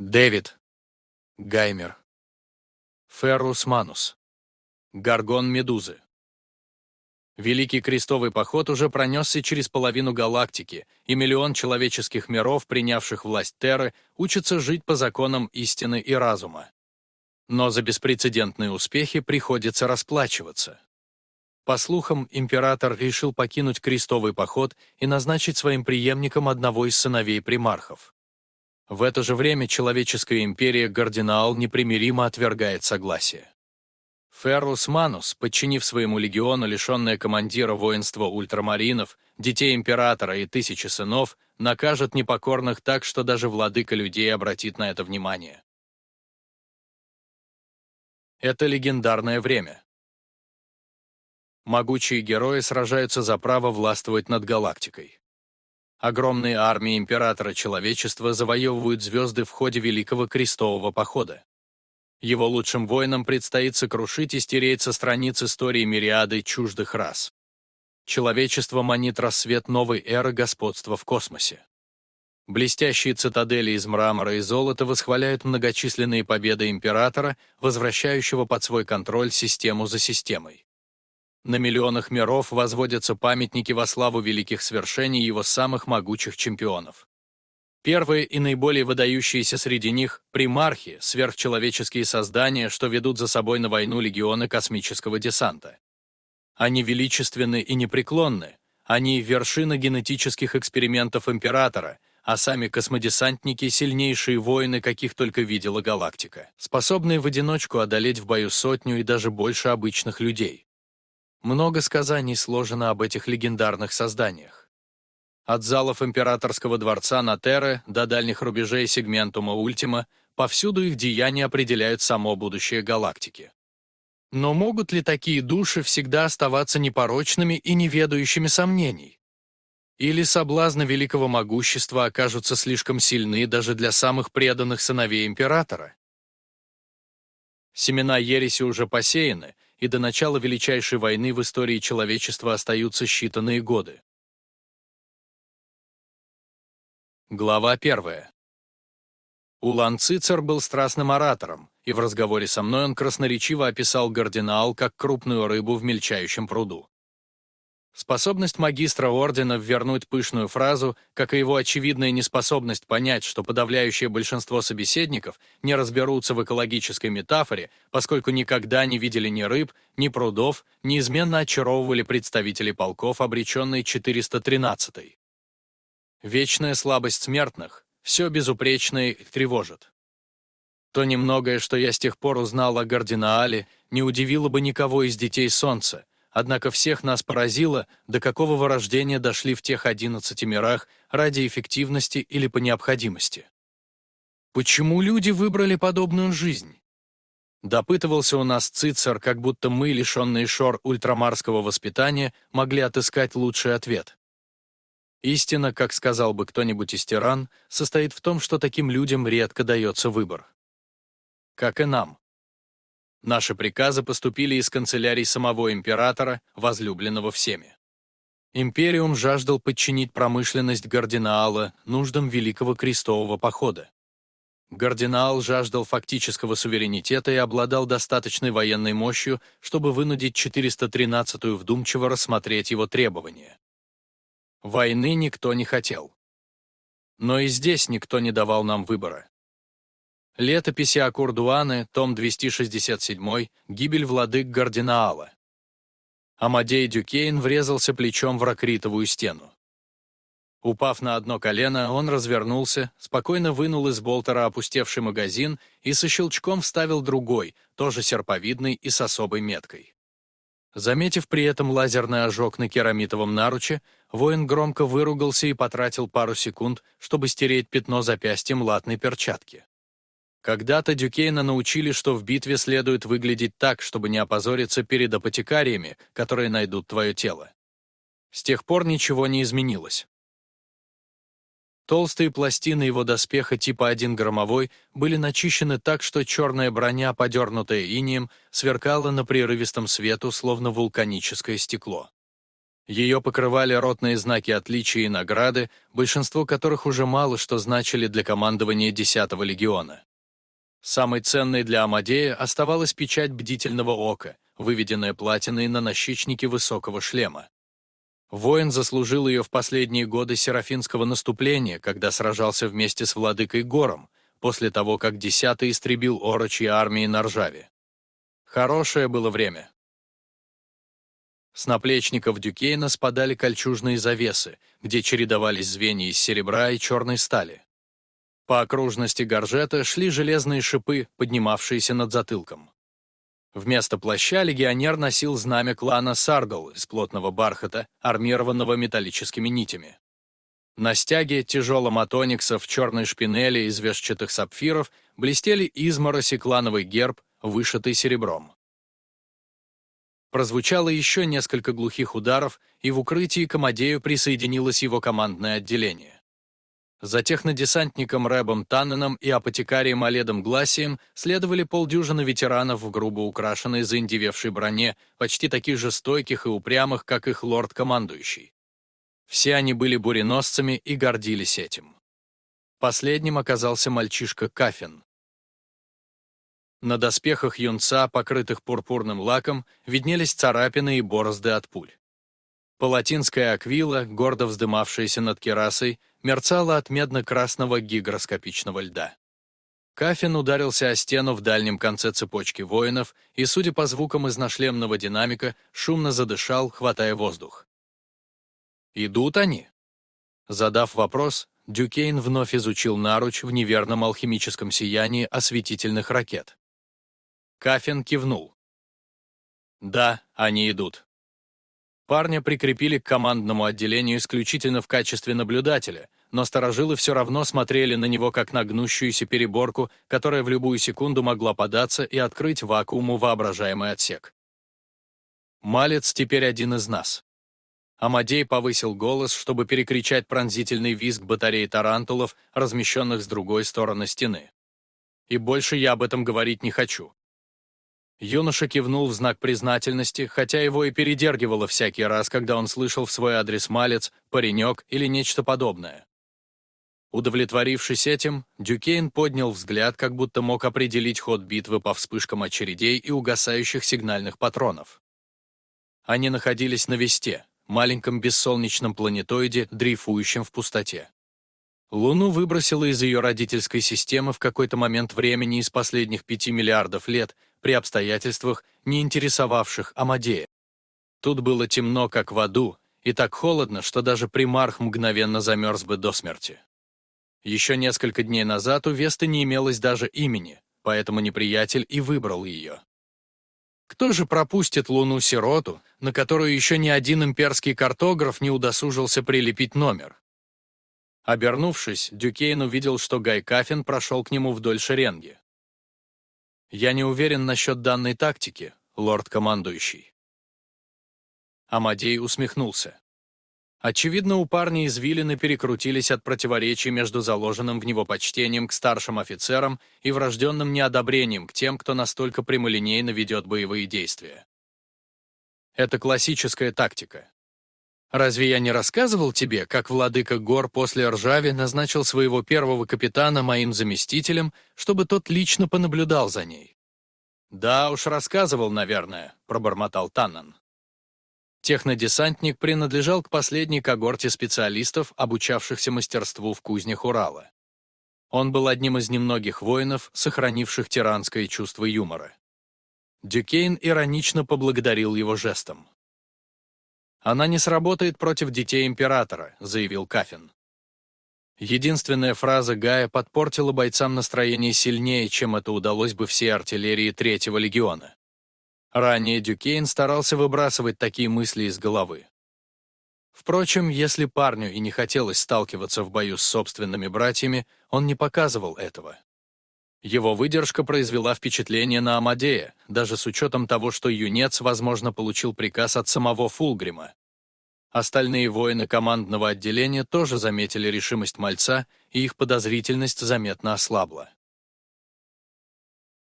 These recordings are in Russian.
Дэвид. Гаймер. Феррус Манус. Гаргон Медузы. Великий крестовый поход уже пронесся через половину галактики, и миллион человеческих миров, принявших власть Терры, учатся жить по законам истины и разума. Но за беспрецедентные успехи приходится расплачиваться. По слухам, император решил покинуть крестовый поход и назначить своим преемником одного из сыновей примархов. В это же время человеческая империя Гардинаал непримиримо отвергает согласие. Феррус Манус, подчинив своему легиону лишенное командира воинства ультрамаринов, детей императора и тысячи сынов, накажет непокорных так, что даже владыка людей обратит на это внимание. Это легендарное время. Могучие герои сражаются за право властвовать над галактикой. Огромные армии императора человечества завоевывают звезды в ходе Великого Крестового Похода. Его лучшим воинам предстоит сокрушить и стереть со страниц истории мириады чуждых рас. Человечество манит рассвет новой эры господства в космосе. Блестящие цитадели из мрамора и золота восхваляют многочисленные победы императора, возвращающего под свой контроль систему за системой. На миллионах миров возводятся памятники во славу великих свершений его самых могучих чемпионов. Первые и наиболее выдающиеся среди них – примархи, сверхчеловеческие создания, что ведут за собой на войну легионы космического десанта. Они величественны и непреклонны, они – вершина генетических экспериментов Императора, а сами космодесантники – сильнейшие воины, каких только видела галактика, способные в одиночку одолеть в бою сотню и даже больше обычных людей. Много сказаний сложено об этих легендарных созданиях. От залов императорского дворца на Терре до дальних рубежей сегментума Ультима повсюду их деяния определяют само будущее галактики. Но могут ли такие души всегда оставаться непорочными и неведающими сомнений? Или соблазны великого могущества окажутся слишком сильны даже для самых преданных сыновей императора? Семена ереси уже посеяны, и до начала величайшей войны в истории человечества остаются считанные годы. Глава первая. Улан Цицер был страстным оратором, и в разговоре со мной он красноречиво описал Гардинаал как крупную рыбу в мельчающем пруду. Способность магистра ордена вернуть пышную фразу, как и его очевидная неспособность понять, что подавляющее большинство собеседников не разберутся в экологической метафоре, поскольку никогда не видели ни рыб, ни прудов, неизменно очаровывали представителей полков, обреченной 413-й. Вечная слабость смертных, все безупречное тревожит. То немногое, что я с тех пор узнал о Гардинаале, не удивило бы никого из детей Солнца, Однако всех нас поразило, до какого вырождения дошли в тех одиннадцати мирах ради эффективности или по необходимости. Почему люди выбрали подобную жизнь? Допытывался у нас Цицер, как будто мы, лишенные шор ультрамарского воспитания, могли отыскать лучший ответ. Истина, как сказал бы кто-нибудь из тиран, состоит в том, что таким людям редко дается выбор. Как и нам. Наши приказы поступили из канцелярий самого императора, возлюбленного всеми. Империум жаждал подчинить промышленность Гардинаала нуждам Великого Крестового Похода. Гардинаал жаждал фактического суверенитета и обладал достаточной военной мощью, чтобы вынудить 413-ю вдумчиво рассмотреть его требования. Войны никто не хотел. Но и здесь никто не давал нам выбора. Летописи Акурдуаны, том 267, гибель владык Гардинаала. Амадей Дюкейн врезался плечом в ракритовую стену. Упав на одно колено, он развернулся, спокойно вынул из болтера опустевший магазин и со щелчком вставил другой, тоже серповидный и с особой меткой. Заметив при этом лазерный ожог на керамитовом наруче, воин громко выругался и потратил пару секунд, чтобы стереть пятно запястьем латной перчатки. Когда-то Дюкейна научили, что в битве следует выглядеть так, чтобы не опозориться перед апотекариями, которые найдут твое тело. С тех пор ничего не изменилось. Толстые пластины его доспеха типа 1 громовой были начищены так, что черная броня, подернутая инием, сверкала на прерывистом свету, словно вулканическое стекло. Ее покрывали ротные знаки отличия и награды, большинство которых уже мало что значили для командования 10-го легиона. Самой ценной для Амадея оставалась печать бдительного ока, выведенная платиной на нащечнике высокого шлема. Воин заслужил ее в последние годы серафинского наступления, когда сражался вместе с владыкой Гором, после того, как десятый истребил орочьи армии на Ржаве. Хорошее было время. С наплечников Дюкейна спадали кольчужные завесы, где чередовались звенья из серебра и черной стали. По окружности горжета шли железные шипы, поднимавшиеся над затылком. Вместо плаща легионер носил знамя клана Саргал из плотного бархата, армированного металлическими нитями. На стяге тяжелом от в черной шпинели из вешчатых сапфиров блестели измороси клановый герб, вышитый серебром. Прозвучало еще несколько глухих ударов, и в укрытии к Амадею присоединилось его командное отделение. За технодесантником Рэбом Танненом и апотекарием Оледом Гласием следовали полдюжины ветеранов в грубо украшенной заиндевевшей броне, почти таких же стойких и упрямых, как их лорд-командующий. Все они были буреносцами и гордились этим. Последним оказался мальчишка Кафин. На доспехах юнца, покрытых пурпурным лаком, виднелись царапины и борозды от пуль. Палатинская аквила, гордо вздымавшаяся над керасой, мерцала от медно-красного гигроскопичного льда. Кафин ударился о стену в дальнем конце цепочки воинов и, судя по звукам из нашлемного динамика, шумно задышал, хватая воздух. «Идут они?» Задав вопрос, Дюкейн вновь изучил наруч в неверном алхимическом сиянии осветительных ракет. Кафин кивнул. «Да, они идут». Парня прикрепили к командному отделению исключительно в качестве наблюдателя, но сторожилы все равно смотрели на него как на гнущуюся переборку, которая в любую секунду могла податься и открыть вакууму воображаемый отсек. «Малец теперь один из нас». Амадей повысил голос, чтобы перекричать пронзительный визг батареи тарантулов, размещенных с другой стороны стены. «И больше я об этом говорить не хочу. Юноша кивнул в знак признательности, хотя его и передергивало всякий раз, когда он слышал в свой адрес «малец», «паренек» или нечто подобное. Удовлетворившись этим, Дюкейн поднял взгляд, как будто мог определить ход битвы по вспышкам очередей и угасающих сигнальных патронов. Они находились на Весте, маленьком бессолнечном планетоиде, дрейфующем в пустоте. Луну выбросило из ее родительской системы в какой-то момент времени из последних пяти миллиардов лет — при обстоятельствах, не интересовавших Амадея. Тут было темно, как в аду, и так холодно, что даже примарх мгновенно замерз бы до смерти. Еще несколько дней назад у Весты не имелось даже имени, поэтому неприятель и выбрал ее. Кто же пропустит Луну-сироту, на которую еще ни один имперский картограф не удосужился прилепить номер? Обернувшись, Дюкейн увидел, что Гай Кафин прошел к нему вдоль шеренги. Я не уверен насчет данной тактики, лорд-командующий. Амадей усмехнулся. Очевидно, у парня извилины перекрутились от противоречий между заложенным в него почтением к старшим офицерам и врожденным неодобрением к тем, кто настолько прямолинейно ведет боевые действия. Это классическая тактика. Разве я не рассказывал тебе, как владыка гор после ржави назначил своего первого капитана моим заместителем, чтобы тот лично понаблюдал за ней? Да уж рассказывал, наверное, пробормотал Таннан. Технодесантник принадлежал к последней когорте специалистов, обучавшихся мастерству в кузнях Урала. Он был одним из немногих воинов, сохранивших тиранское чувство юмора. Дюкейн иронично поблагодарил его жестом. «Она не сработает против детей императора», — заявил Кафин. Единственная фраза Гая подпортила бойцам настроение сильнее, чем это удалось бы всей артиллерии Третьего легиона. Ранее Дюкейн старался выбрасывать такие мысли из головы. Впрочем, если парню и не хотелось сталкиваться в бою с собственными братьями, он не показывал этого. Его выдержка произвела впечатление на Амадея, даже с учетом того, что юнец, возможно, получил приказ от самого Фулгрима. Остальные воины командного отделения тоже заметили решимость мальца, и их подозрительность заметно ослабла.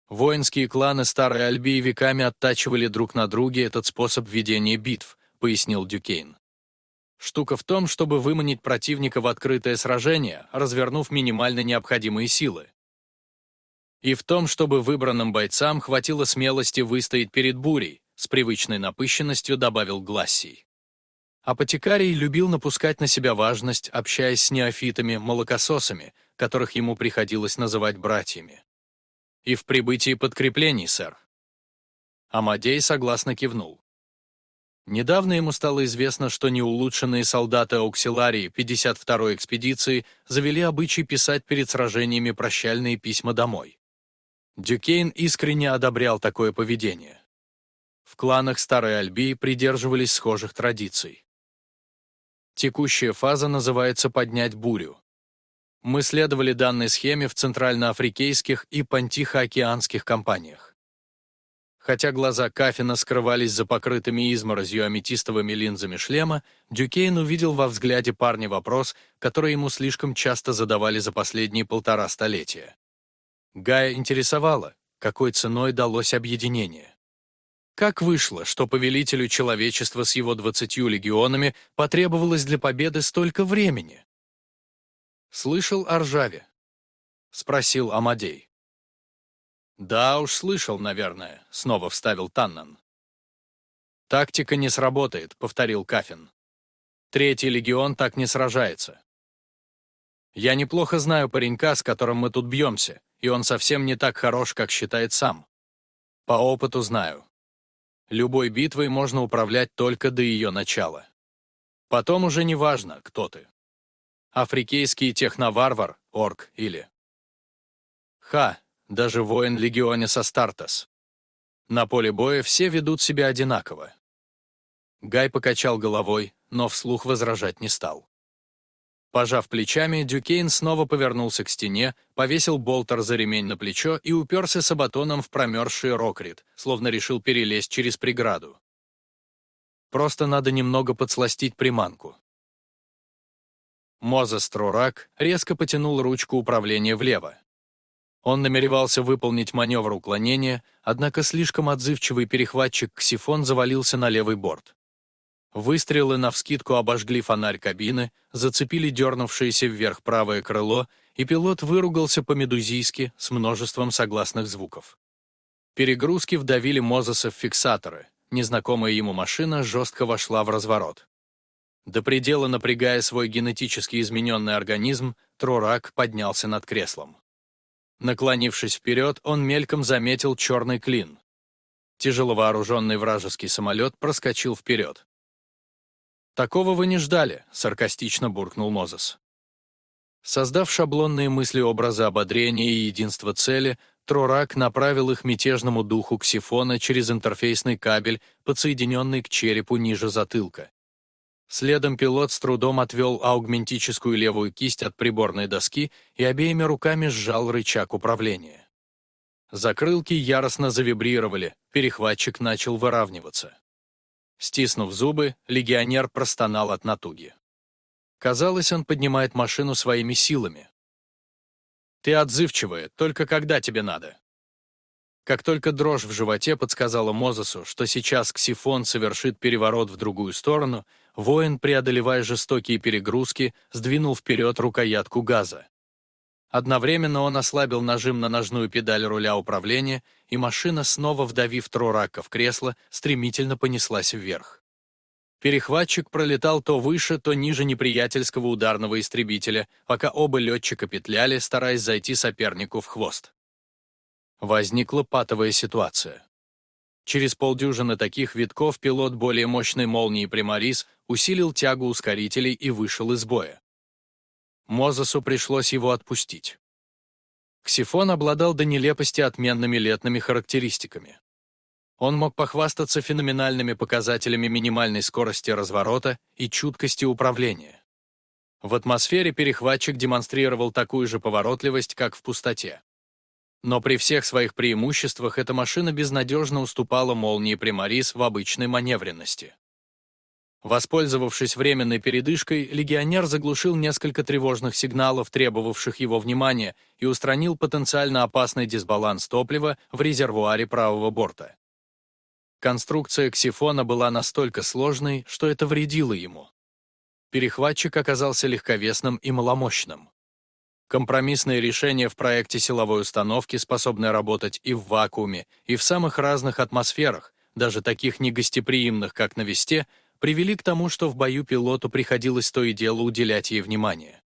Воинские кланы Старой Альбии веками оттачивали друг на друге этот способ ведения битв, пояснил Дюкейн. Штука в том, чтобы выманить противника в открытое сражение, развернув минимально необходимые силы. И в том, чтобы выбранным бойцам хватило смелости выстоять перед бурей, с привычной напыщенностью добавил Глассий. Апотекарий любил напускать на себя важность, общаясь с неофитами-молокососами, которых ему приходилось называть братьями. «И в прибытии подкреплений, сэр». Амадей согласно кивнул. Недавно ему стало известно, что неулучшенные солдаты ауксиларии 52-й экспедиции завели обычай писать перед сражениями прощальные письма домой. Дюкейн искренне одобрял такое поведение. В кланах Старой Альбии придерживались схожих традиций. Текущая фаза называется «поднять бурю». Мы следовали данной схеме в центральноафрикейских и пантихоокеанских кампаниях. Хотя глаза Кафина скрывались за покрытыми изморозью аметистовыми линзами шлема, Дюкейн увидел во взгляде парня вопрос, который ему слишком часто задавали за последние полтора столетия. Гая интересовало, какой ценой далось объединение. Как вышло, что повелителю человечества с его двадцатью легионами потребовалось для победы столько времени? «Слышал о ржаве?» — спросил Амадей. «Да уж слышал, наверное», — снова вставил Таннан. «Тактика не сработает», — повторил Кафин. «Третий легион так не сражается. Я неплохо знаю паренька, с которым мы тут бьемся, и он совсем не так хорош, как считает сам. По опыту знаю. Любой битвой можно управлять только до ее начала. Потом уже не важно, кто ты. Африкейский техноварвар, орк или... Ха, даже воин легионе со Стартас. На поле боя все ведут себя одинаково. Гай покачал головой, но вслух возражать не стал. Пожав плечами, Дюкейн снова повернулся к стене, повесил болтер за ремень на плечо и уперся сабатоном в промерзший рокрит, словно решил перелезть через преграду. Просто надо немного подсластить приманку. Мозес Трурак резко потянул ручку управления влево. Он намеревался выполнить маневр уклонения, однако слишком отзывчивый перехватчик Ксифон завалился на левый борт. Выстрелы навскидку обожгли фонарь кабины, зацепили дернувшееся вверх правое крыло, и пилот выругался по-медузийски с множеством согласных звуков. Перегрузки вдавили Мозеса в фиксаторы. Незнакомая ему машина жестко вошла в разворот. До предела напрягая свой генетически измененный организм, Трорак поднялся над креслом. Наклонившись вперед, он мельком заметил черный клин. Тяжеловооруженный вражеский самолет проскочил вперед. «Такого вы не ждали», — саркастично буркнул Мозес. Создав шаблонные мысли-образы ободрения и единства цели, Трорак направил их мятежному духу ксифона через интерфейсный кабель, подсоединенный к черепу ниже затылка. Следом пилот с трудом отвел аугментическую левую кисть от приборной доски и обеими руками сжал рычаг управления. Закрылки яростно завибрировали, перехватчик начал выравниваться. Стиснув зубы, легионер простонал от натуги. Казалось, он поднимает машину своими силами. «Ты отзывчивая, только когда тебе надо». Как только дрожь в животе подсказала Мозесу, что сейчас Ксифон совершит переворот в другую сторону, воин, преодолевая жестокие перегрузки, сдвинул вперед рукоятку газа. Одновременно он ослабил нажим на ножную педаль руля управления, и машина, снова вдавив Трорака в кресло, стремительно понеслась вверх. Перехватчик пролетал то выше, то ниже неприятельского ударного истребителя, пока оба летчика петляли, стараясь зайти сопернику в хвост. Возникла патовая ситуация. Через полдюжины таких витков пилот более мощной молнии Примарис усилил тягу ускорителей и вышел из боя. Мозесу пришлось его отпустить. Ксифон обладал до нелепости отменными летными характеристиками. Он мог похвастаться феноменальными показателями минимальной скорости разворота и чуткости управления. В атмосфере перехватчик демонстрировал такую же поворотливость, как в пустоте. Но при всех своих преимуществах эта машина безнадежно уступала молнии Примарис в обычной маневренности. Воспользовавшись временной передышкой, легионер заглушил несколько тревожных сигналов, требовавших его внимания, и устранил потенциально опасный дисбаланс топлива в резервуаре правого борта. Конструкция ксифона была настолько сложной, что это вредило ему. Перехватчик оказался легковесным и маломощным. Компромиссное решение в проекте силовой установки, способное работать и в вакууме, и в самых разных атмосферах, даже таких негостеприимных, как на Весте, привели к тому, что в бою пилоту приходилось то и дело уделять ей внимание.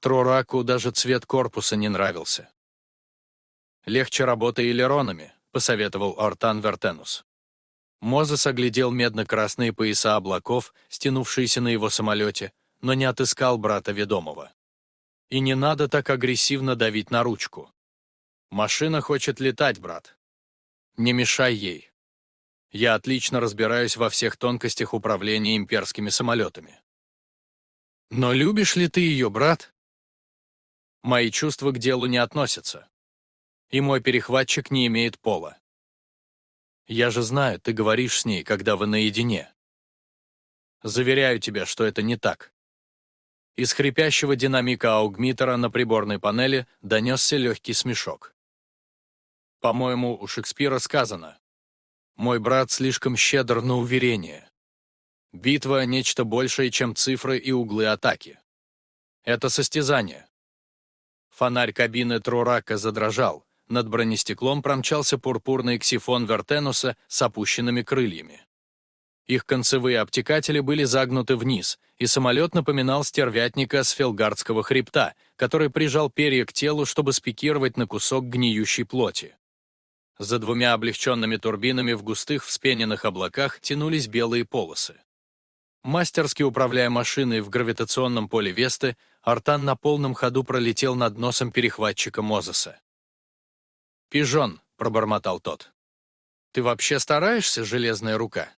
Троraку даже цвет корпуса не нравился. «Легче работа элеронами», — посоветовал Ортан Вертенус. Мозес оглядел медно-красные пояса облаков, стянувшиеся на его самолете, но не отыскал брата ведомого. И не надо так агрессивно давить на ручку. Машина хочет летать, брат. Не мешай ей. Я отлично разбираюсь во всех тонкостях управления имперскими самолетами. Но любишь ли ты ее, брат? Мои чувства к делу не относятся. И мой перехватчик не имеет пола. Я же знаю, ты говоришь с ней, когда вы наедине. Заверяю тебя, что это не так. Из хрипящего динамика аугмитера на приборной панели донесся легкий смешок. По-моему, у Шекспира сказано «Мой брат слишком щедр на уверение». Битва — нечто большее, чем цифры и углы атаки. Это состязание. Фонарь кабины Трурака задрожал, над бронестеклом промчался пурпурный ксифон Вертенуса с опущенными крыльями. Их концевые обтекатели были загнуты вниз, и самолет напоминал стервятника с фелгардского хребта, который прижал перья к телу, чтобы спикировать на кусок гниющей плоти. За двумя облегченными турбинами в густых вспененных облаках тянулись белые полосы. Мастерски управляя машиной в гравитационном поле Весты, Артан на полном ходу пролетел над носом перехватчика Мозеса. «Пижон», — пробормотал тот. «Ты вообще стараешься, железная рука?»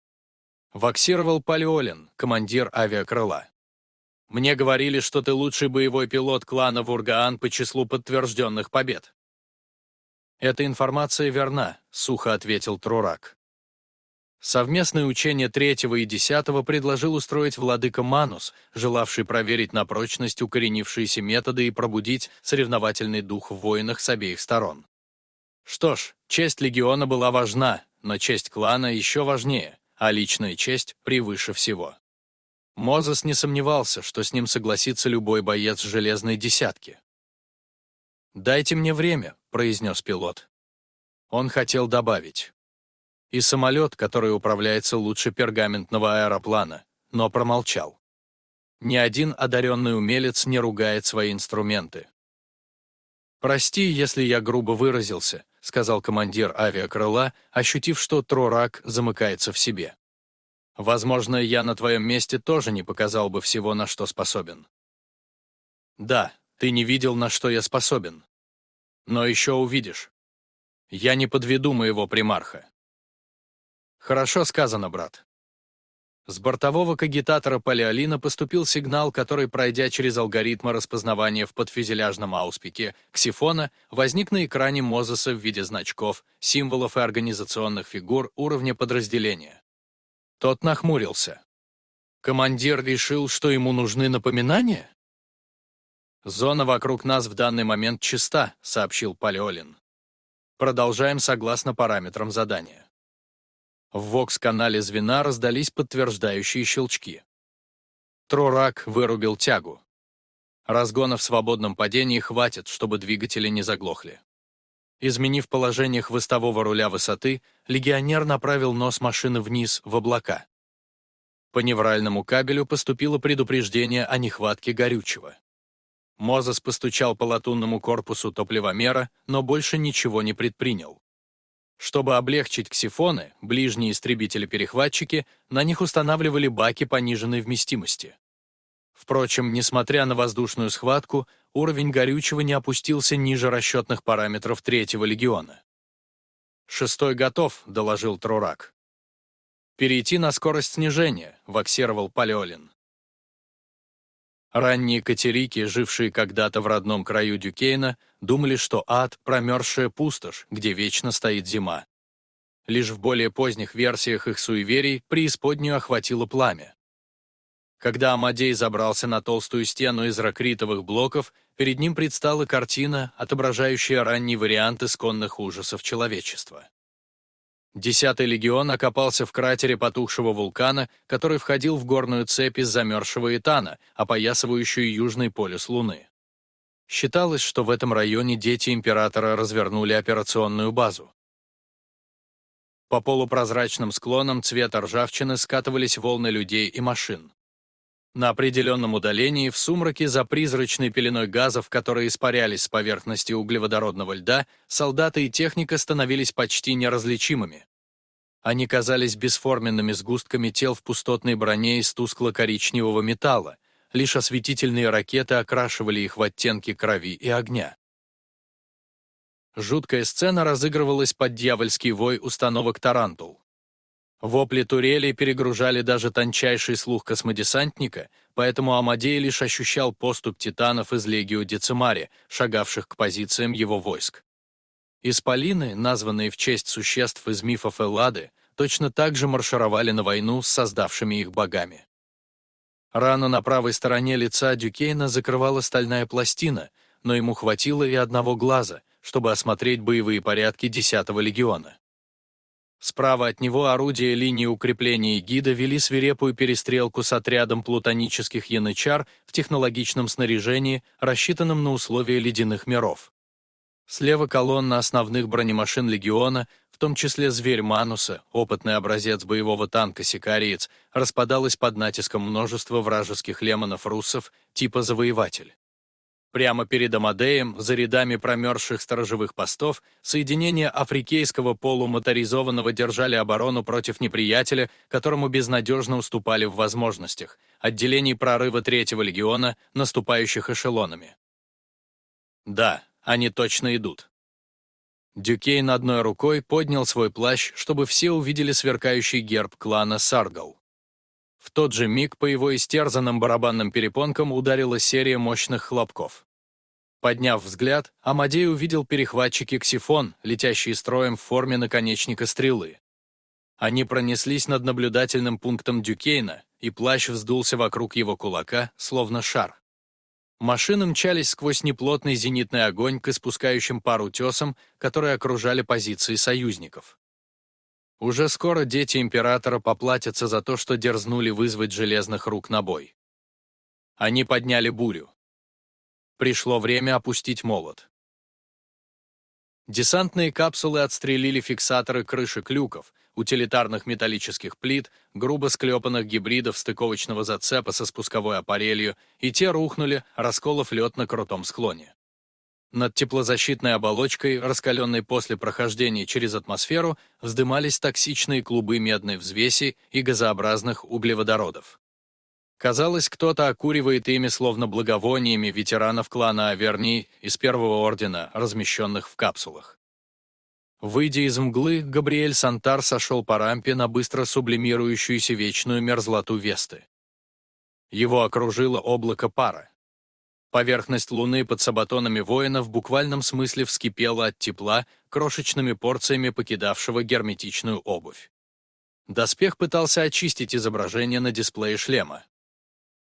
Ваксировал Палеолин, командир авиакрыла. Мне говорили, что ты лучший боевой пилот клана Вургаан по числу подтвержденных побед. Эта информация верна, сухо ответил Трурак. Совместное учение третьего и десятого предложил устроить владыка Манус, желавший проверить на прочность укоренившиеся методы и пробудить соревновательный дух в воинах с обеих сторон. Что ж, честь легиона была важна, но честь клана еще важнее а личная честь превыше всего. Мозес не сомневался, что с ним согласится любой боец железной десятки. «Дайте мне время», — произнес пилот. Он хотел добавить. И самолет, который управляется лучше пергаментного аэроплана, но промолчал. Ни один одаренный умелец не ругает свои инструменты. «Прости, если я грубо выразился», — сказал командир авиакрыла, ощутив, что Трорак замыкается в себе. «Возможно, я на твоем месте тоже не показал бы всего, на что способен». «Да, ты не видел, на что я способен. Но еще увидишь. Я не подведу моего примарха». «Хорошо сказано, брат. С бортового кагитатора Палеолина поступил сигнал, который, пройдя через алгоритмы распознавания в подфюзеляжном ауспике ксифона, возник на экране Мозеса в виде значков, символов и организационных фигур уровня подразделения. Тот нахмурился. Командир решил, что ему нужны напоминания? «Зона вокруг нас в данный момент чиста», — сообщил Палеолин. Продолжаем согласно параметрам задания. В вокс-канале звена раздались подтверждающие щелчки. Трорак вырубил тягу. Разгона в свободном падении хватит, чтобы двигатели не заглохли. Изменив положение хвостового руля высоты, легионер направил нос машины вниз, в облака. По невральному кабелю поступило предупреждение о нехватке горючего. Мозес постучал по латунному корпусу топливомера, но больше ничего не предпринял. Чтобы облегчить ксифоны, ближние истребители-перехватчики, на них устанавливали баки пониженной вместимости. Впрочем, несмотря на воздушную схватку, уровень горючего не опустился ниже расчетных параметров третьего легиона. «Шестой готов», — доложил Трурак. «Перейти на скорость снижения», — ваксировал Палеолин. Ранние катерики, жившие когда-то в родном краю Дюкейна, думали, что ад — промерзшая пустошь, где вечно стоит зима. Лишь в более поздних версиях их суеверий преисподнюю охватило пламя. Когда Амадей забрался на толстую стену из ракритовых блоков, перед ним предстала картина, отображающая ранний вариант исконных ужасов человечества. Десятый легион окопался в кратере потухшего вулкана, который входил в горную цепь из замерзшего этана, опоясывающую южный полюс Луны. Считалось, что в этом районе дети императора развернули операционную базу. По полупрозрачным склонам цвета ржавчины скатывались волны людей и машин. На определенном удалении в сумраке за призрачной пеленой газов, которые испарялись с поверхности углеводородного льда, солдаты и техника становились почти неразличимыми. Они казались бесформенными сгустками тел в пустотной броне из тускло-коричневого металла, лишь осветительные ракеты окрашивали их в оттенки крови и огня. Жуткая сцена разыгрывалась под дьявольский вой установок «Тарантул». Вопли турелей перегружали даже тончайший слух космодесантника, поэтому Амадей лишь ощущал поступь титанов из Легио Децимари, шагавших к позициям его войск. Исполины, названные в честь существ из мифов Эллады, точно так же маршировали на войну с создавшими их богами. Рана на правой стороне лица Дюкейна закрывала стальная пластина, но ему хватило и одного глаза, чтобы осмотреть боевые порядки 10-го легиона. Справа от него орудия линии укрепления гида вели свирепую перестрелку с отрядом плутонических янычар в технологичном снаряжении, рассчитанном на условия ледяных миров. Слева колонна основных бронемашин легиона, в том числе «Зверь Мануса», опытный образец боевого танка «Сикариец», распадалась под натиском множества вражеских лемонов-руссов типа «Завоеватель». Прямо перед Амадеем, за рядами промерзших сторожевых постов, соединения африкейского полумоторизованного держали оборону против неприятеля, которому безнадежно уступали в возможностях, отделений прорыва Третьего легиона, наступающих эшелонами. Да, они точно идут. Дюкейн одной рукой поднял свой плащ, чтобы все увидели сверкающий герб клана Саргал. В тот же миг по его истерзанным барабанным перепонкам ударила серия мощных хлопков. Подняв взгляд, Амадей увидел перехватчики «Ксифон», летящие строем в форме наконечника стрелы. Они пронеслись над наблюдательным пунктом Дюкейна, и плащ вздулся вокруг его кулака, словно шар. Машины мчались сквозь неплотный зенитный огонь к испускающим пару утесам, которые окружали позиции союзников. Уже скоро дети императора поплатятся за то, что дерзнули вызвать железных рук на бой. Они подняли бурю. Пришло время опустить молот. Десантные капсулы отстрелили фиксаторы крышек люков, утилитарных металлических плит, грубо склепанных гибридов стыковочного зацепа со спусковой аппарелью, и те рухнули, расколов лед на крутом склоне. Над теплозащитной оболочкой, раскаленной после прохождения через атмосферу, вздымались токсичные клубы медной взвеси и газообразных углеводородов. Казалось, кто-то окуривает ими словно благовониями ветеранов клана Аверни из Первого Ордена, размещенных в капсулах. Выйдя из мглы, Габриэль Сантар сошел по рампе на быстро сублимирующуюся вечную мерзлоту Весты. Его окружило облако пара. Поверхность Луны под сабатонами воина в буквальном смысле вскипела от тепла, крошечными порциями покидавшего герметичную обувь. Доспех пытался очистить изображение на дисплее шлема.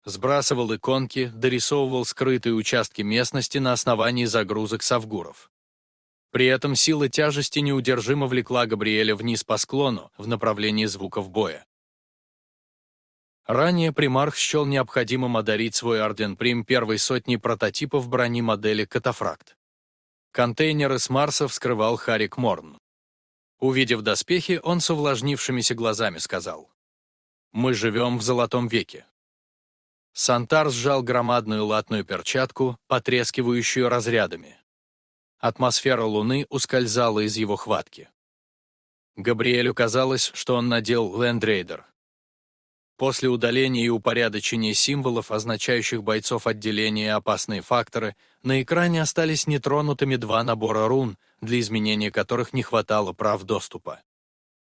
Сбрасывал иконки, дорисовывал скрытые участки местности на основании загрузок совгуров. При этом сила тяжести неудержимо влекла Габриэля вниз по склону в направлении звуков боя. Ранее примарх счел необходимым одарить свой Арден Прим первой сотни прототипов брони модели «Катафракт». Контейнеры с Марса вскрывал Харик Морн. Увидев доспехи, он с увлажнившимися глазами сказал. «Мы живем в золотом веке». Сантар сжал громадную латную перчатку, потрескивающую разрядами. Атмосфера Луны ускользала из его хватки. Габриэлю казалось, что он надел лендрейдер, После удаления и упорядочения символов, означающих бойцов отделения и опасные факторы, на экране остались нетронутыми два набора рун, для изменения которых не хватало прав доступа.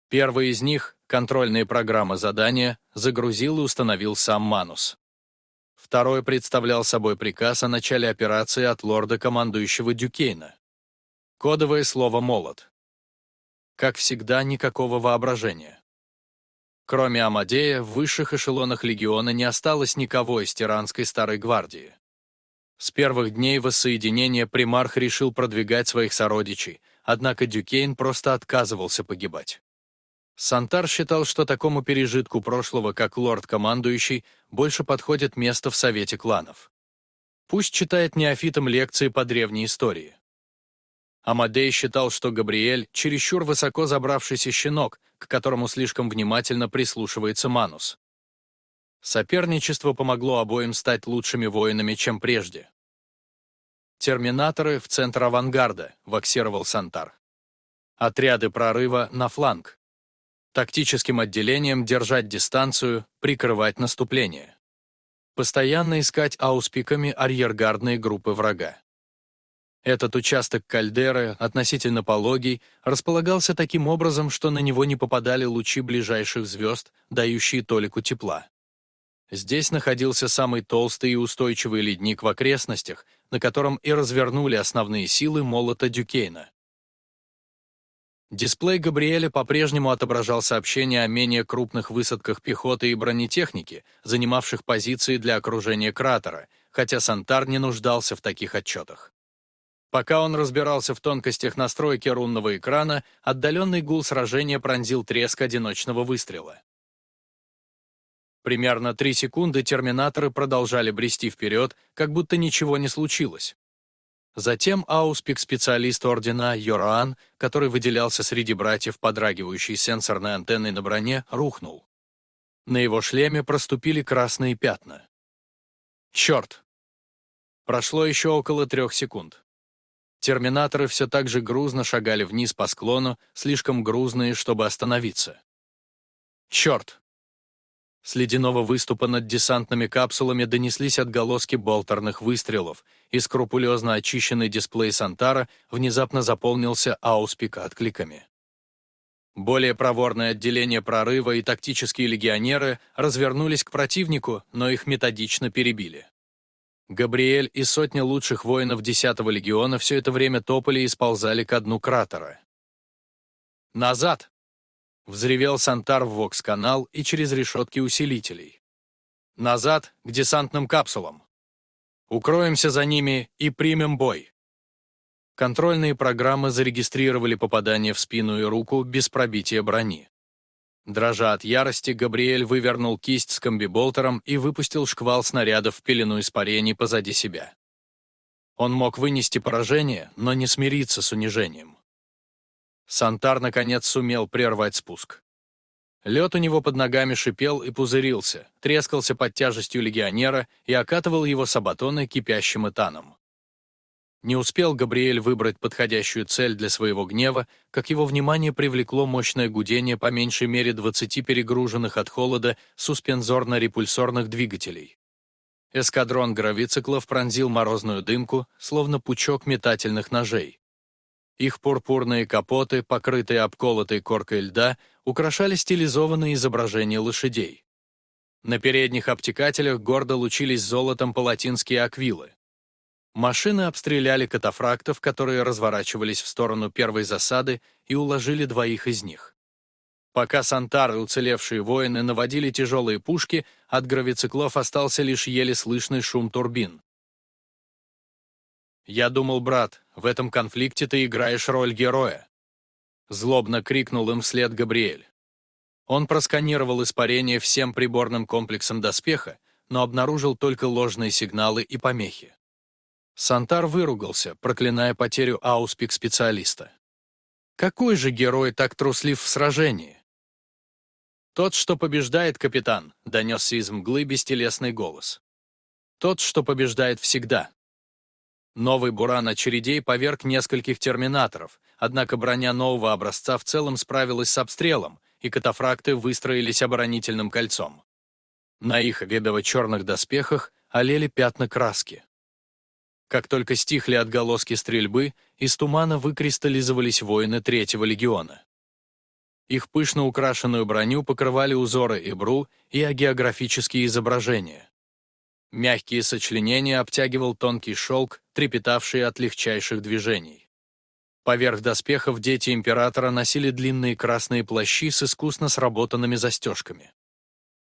Первый из них, контрольные программы задания, загрузил и установил сам Манус. Второй представлял собой приказ о начале операции от лорда-командующего Дюкейна. Кодовое слово «молот». Как всегда, никакого воображения. Кроме Амадея, в высших эшелонах легиона не осталось никого из терранской старой гвардии. С первых дней воссоединения примарх решил продвигать своих сородичей, однако Дюкейн просто отказывался погибать. Сантар считал, что такому пережитку прошлого, как лорд-командующий, больше подходит место в Совете кланов. Пусть читает неофитам лекции по древней истории. Амадей считал, что Габриэль – чересчур высоко забравшийся щенок, к которому слишком внимательно прислушивается Манус. Соперничество помогло обоим стать лучшими воинами, чем прежде. «Терминаторы в центр авангарда», — ваксировал Сантар. «Отряды прорыва на фланг. Тактическим отделением держать дистанцию, прикрывать наступление. Постоянно искать ауспиками арьергардные группы врага. Этот участок кальдеры, относительно пологий, располагался таким образом, что на него не попадали лучи ближайших звезд, дающие толику тепла. Здесь находился самый толстый и устойчивый ледник в окрестностях, на котором и развернули основные силы молота Дюкейна. Дисплей Габриэля по-прежнему отображал сообщения о менее крупных высадках пехоты и бронетехники, занимавших позиции для окружения кратера, хотя Сантар не нуждался в таких отчетах. Пока он разбирался в тонкостях настройки рунного экрана, отдаленный гул сражения пронзил треск одиночного выстрела. Примерно три секунды терминаторы продолжали брести вперед, как будто ничего не случилось. Затем ауспик-специалист ордена Йораан, который выделялся среди братьев подрагивающей сенсорной антенной на броне, рухнул. На его шлеме проступили красные пятна. Черт! Прошло еще около трех секунд. Терминаторы все так же грузно шагали вниз по склону, слишком грузные, чтобы остановиться. Черт! С ледяного выступа над десантными капсулами донеслись отголоски болтерных выстрелов, и скрупулезно очищенный дисплей Сантара внезапно заполнился ауспик откликами. Более проворное отделение прорыва и тактические легионеры развернулись к противнику, но их методично перебили. Габриэль и сотня лучших воинов 10-го легиона все это время топали и сползали к дну кратера. «Назад!» Взревел Сантар в вокс-канал и через решетки усилителей. Назад, к десантным капсулам. Укроемся за ними и примем бой. Контрольные программы зарегистрировали попадание в спину и руку без пробития брони. Дрожа от ярости, Габриэль вывернул кисть с комбиболтером и выпустил шквал снарядов в пелену испарений позади себя. Он мог вынести поражение, но не смириться с унижением. Сантар, наконец, сумел прервать спуск. Лед у него под ногами шипел и пузырился, трескался под тяжестью легионера и окатывал его сабатоны кипящим этаном. Не успел Габриэль выбрать подходящую цель для своего гнева, как его внимание привлекло мощное гудение по меньшей мере 20 перегруженных от холода суспензорно-репульсорных двигателей. Эскадрон гравициклов пронзил морозную дымку, словно пучок метательных ножей. Их пурпурные капоты, покрытые обколотой коркой льда, украшали стилизованные изображения лошадей. На передних обтекателях гордо лучились золотом палатинские аквилы. Машины обстреляли катафрактов, которые разворачивались в сторону первой засады и уложили двоих из них. Пока Сантар и уцелевшие воины наводили тяжелые пушки, от гравициклов остался лишь еле слышный шум турбин. «Я думал, брат, в этом конфликте ты играешь роль героя!» Злобно крикнул им вслед Габриэль. Он просканировал испарение всем приборным комплексом доспеха, но обнаружил только ложные сигналы и помехи. Сантар выругался, проклиная потерю ауспик-специалиста. Какой же герой так труслив в сражении? «Тот, что побеждает, капитан», — донесся из мглы бестелесный голос. «Тот, что побеждает всегда». Новый буран очередей поверг нескольких терминаторов, однако броня нового образца в целом справилась с обстрелом, и катафракты выстроились оборонительным кольцом. На их видово-черных доспехах олели пятна краски. Как только стихли отголоски стрельбы, из тумана выкристаллизовались воины Третьего легиона. Их пышно украшенную броню покрывали узоры Ибру и агеографические изображения. Мягкие сочленения обтягивал тонкий шелк, трепетавший от легчайших движений. Поверх доспехов дети императора носили длинные красные плащи с искусно сработанными застежками.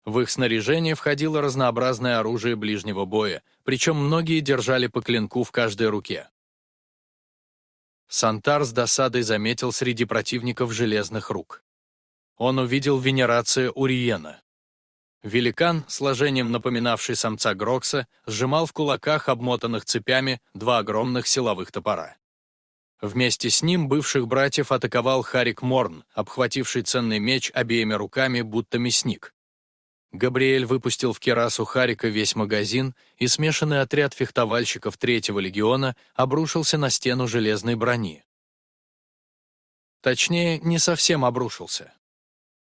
В их снаряжение входило разнообразное оружие ближнего боя, причем многие держали по клинку в каждой руке. Сантар с досадой заметил среди противников железных рук. Он увидел венерация Уриена. Великан, сложением напоминавший самца Грокса, сжимал в кулаках, обмотанных цепями, два огромных силовых топора. Вместе с ним бывших братьев атаковал Харик Морн, обхвативший ценный меч обеими руками, будто мясник. Габриэль выпустил в керасу Харика весь магазин, и смешанный отряд фехтовальщиков Третьего легиона обрушился на стену железной брони. Точнее, не совсем обрушился.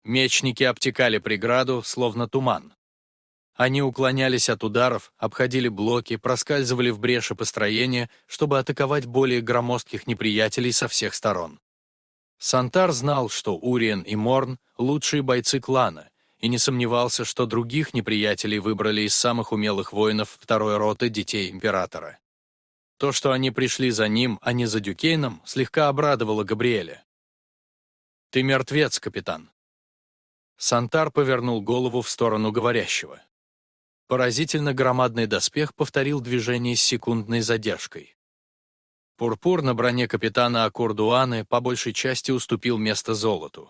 Мечники обтекали преграду, словно туман. Они уклонялись от ударов, обходили блоки, проскальзывали в бреши построения, чтобы атаковать более громоздких неприятелей со всех сторон. Сантар знал, что Уриен и Морн — лучшие бойцы клана, и не сомневался, что других неприятелей выбрали из самых умелых воинов второй роты детей Императора. То, что они пришли за ним, а не за Дюкейном, слегка обрадовало Габриэля. «Ты мертвец, капитан». Сантар повернул голову в сторону говорящего. Поразительно громадный доспех повторил движение с секундной задержкой. Пурпур на броне капитана Акурдуаны по большей части уступил место золоту.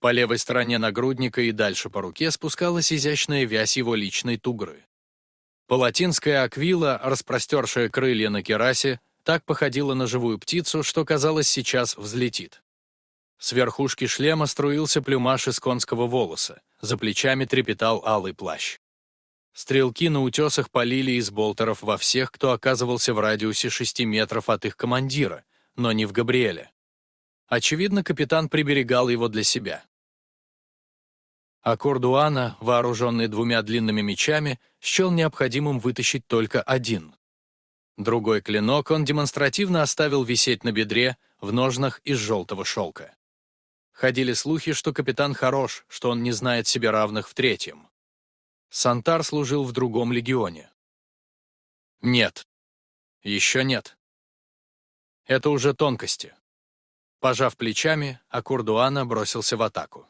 По левой стороне нагрудника и дальше по руке спускалась изящная вязь его личной тугры. Палатинская аквила, распростершая крылья на керасе, так походила на живую птицу, что, казалось, сейчас взлетит. С верхушки шлема струился плюмаж из конского волоса, за плечами трепетал алый плащ. Стрелки на утесах полили из болтеров во всех, кто оказывался в радиусе шести метров от их командира, но не в Габриэля. Очевидно, капитан приберегал его для себя. А Кордуана, вооруженный двумя длинными мечами, счел необходимым вытащить только один. Другой клинок он демонстративно оставил висеть на бедре, в ножнах из желтого шелка. Ходили слухи, что капитан хорош, что он не знает себе равных в третьем. Сантар служил в другом легионе. Нет. Еще нет. Это уже тонкости. Пожав плечами, Акурдуана бросился в атаку.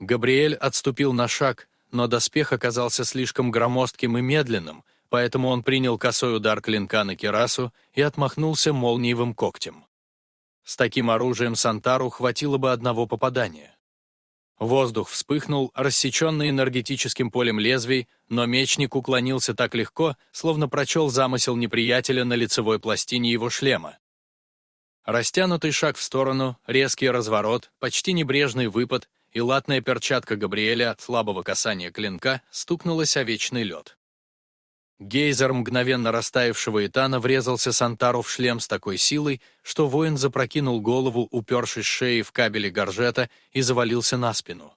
Габриэль отступил на шаг, но доспех оказался слишком громоздким и медленным, поэтому он принял косой удар клинка на керасу и отмахнулся молниевым когтем. С таким оружием Сантару хватило бы одного попадания. Воздух вспыхнул, рассеченный энергетическим полем лезвий, но мечник уклонился так легко, словно прочел замысел неприятеля на лицевой пластине его шлема. Растянутый шаг в сторону, резкий разворот, почти небрежный выпад, и латная перчатка Габриэля от слабого касания клинка стукнулась о вечный лед. Гейзер мгновенно растаявшего Итана врезался Сантару в шлем с такой силой, что воин запрокинул голову, упершись шеей в кабели горжета, и завалился на спину.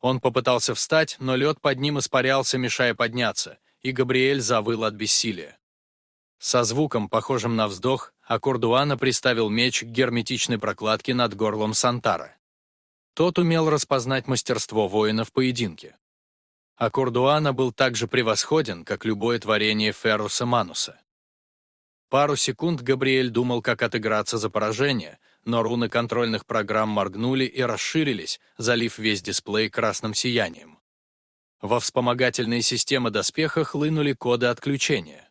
Он попытался встать, но лед под ним испарялся, мешая подняться, и Габриэль завыл от бессилия. Со звуком, похожим на вздох, Аккордуана приставил меч к герметичной прокладке над горлом Сантара. Тот умел распознать мастерство воина в поединке а Кордуана был так же превосходен, как любое творение Ферруса Мануса. Пару секунд Габриэль думал, как отыграться за поражение, но руны контрольных программ моргнули и расширились, залив весь дисплей красным сиянием. Во вспомогательные системы доспеха хлынули коды отключения.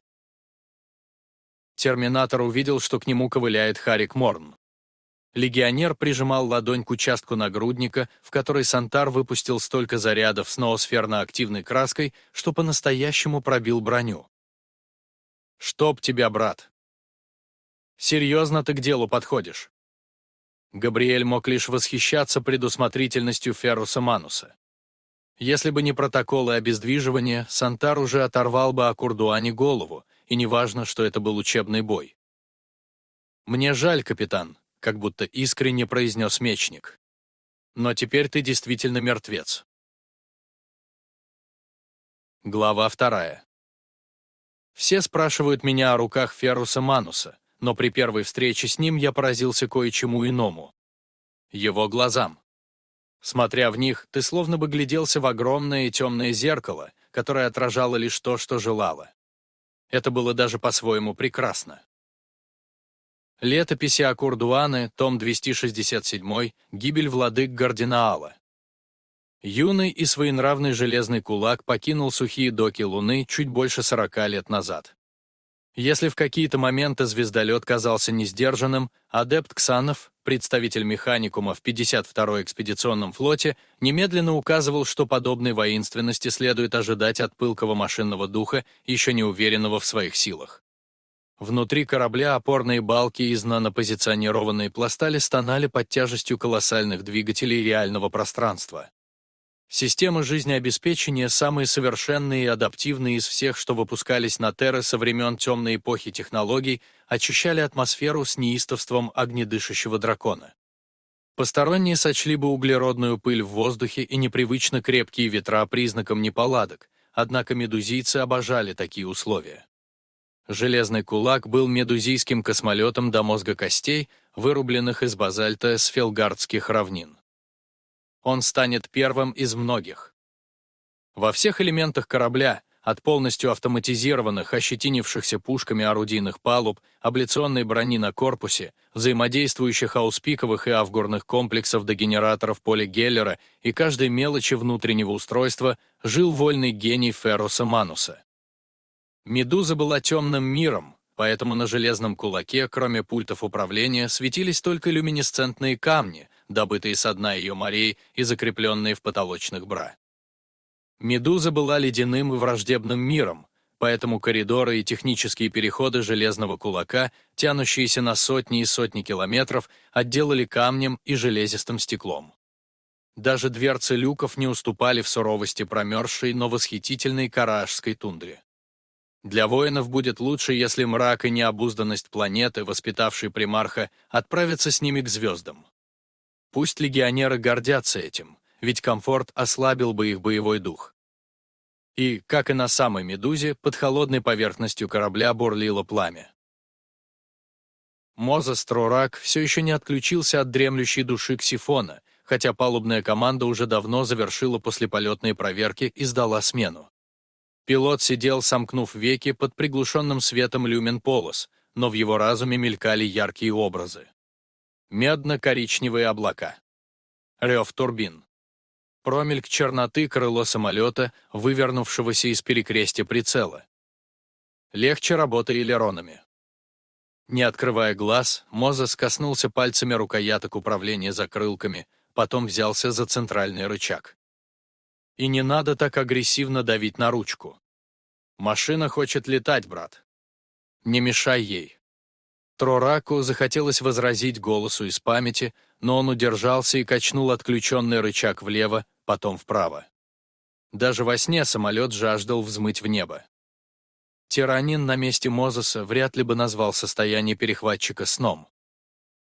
Терминатор увидел, что к нему ковыляет Харик Морн. Легионер прижимал ладонь к участку нагрудника, в который Сантар выпустил столько зарядов с ноосферно-активной краской, что по-настоящему пробил броню. «Чтоб тебя, брат!» «Серьезно ты к делу подходишь?» Габриэль мог лишь восхищаться предусмотрительностью Ферруса Мануса. Если бы не протоколы обездвиживания, Сантар уже оторвал бы Акурдуане голову, и неважно, что это был учебный бой. «Мне жаль, капитан», как будто искренне произнес мечник. Но теперь ты действительно мертвец. Глава вторая. Все спрашивают меня о руках Феруса Мануса, но при первой встрече с ним я поразился кое-чему иному. Его глазам. Смотря в них, ты словно бы гляделся в огромное темное зеркало, которое отражало лишь то, что желало. Это было даже по-своему прекрасно. Летописи Акурдуаны, том 267, гибель владык Гардинаала. Юный и своенравный железный кулак покинул сухие доки Луны чуть больше 40 лет назад. Если в какие-то моменты звездолет казался несдержанным, адепт Ксанов, представитель механикума в 52-й экспедиционном флоте, немедленно указывал, что подобной воинственности следует ожидать от пылкого машинного духа, еще не уверенного в своих силах. Внутри корабля опорные балки из нанопозиционированной пластали стонали под тяжестью колоссальных двигателей реального пространства. Системы жизнеобеспечения самые совершенные и адаптивные из всех, что выпускались на Терре со времен темной эпохи технологий, очищали атмосферу с неистовством огнедышащего дракона. Посторонние сочли бы углеродную пыль в воздухе и непривычно крепкие ветра признаком неполадок, однако медузийцы обожали такие условия. Железный кулак был медузийским космолетом до мозга костей, вырубленных из базальта с фелгардских равнин он станет первым из многих. Во всех элементах корабля, от полностью автоматизированных, ощетинившихся пушками орудийных палуб, абляционной брони на корпусе, взаимодействующих ауспиковых и авгурных комплексов до генераторов поля Геллера и каждой мелочи внутреннего устройства, жил вольный гений Ферруса Мануса. Медуза была темным миром, поэтому на железном кулаке, кроме пультов управления, светились только люминесцентные камни, добытые со дна ее морей и закрепленные в потолочных бра. Медуза была ледяным и враждебным миром, поэтому коридоры и технические переходы железного кулака, тянущиеся на сотни и сотни километров, отделали камнем и железистым стеклом. Даже дверцы люков не уступали в суровости промерзшей, но восхитительной карашской тундре. Для воинов будет лучше, если мрак и необузданность планеты, воспитавшей примарха, отправятся с ними к звездам. Пусть легионеры гордятся этим, ведь комфорт ослабил бы их боевой дух. И, как и на самой «Медузе», под холодной поверхностью корабля бурлило пламя. Мозес Трорак все еще не отключился от дремлющей души Ксифона, хотя палубная команда уже давно завершила послеполетные проверки и сдала смену. Пилот сидел, сомкнув веки под приглушенным светом люмен полос, но в его разуме мелькали яркие образы. Медно-коричневые облака. Рев турбин. Промельк черноты крыло самолета, вывернувшегося из перекрестия прицела. Легче работа элеронами. Не открывая глаз, Мозес коснулся пальцами рукояток управления закрылками, потом взялся за центральный рычаг. И не надо так агрессивно давить на ручку. Машина хочет летать, брат. Не мешай ей. Трораку захотелось возразить голосу из памяти, но он удержался и качнул отключенный рычаг влево, потом вправо. Даже во сне самолет жаждал взмыть в небо. Тиранин на месте Мозеса вряд ли бы назвал состояние перехватчика сном.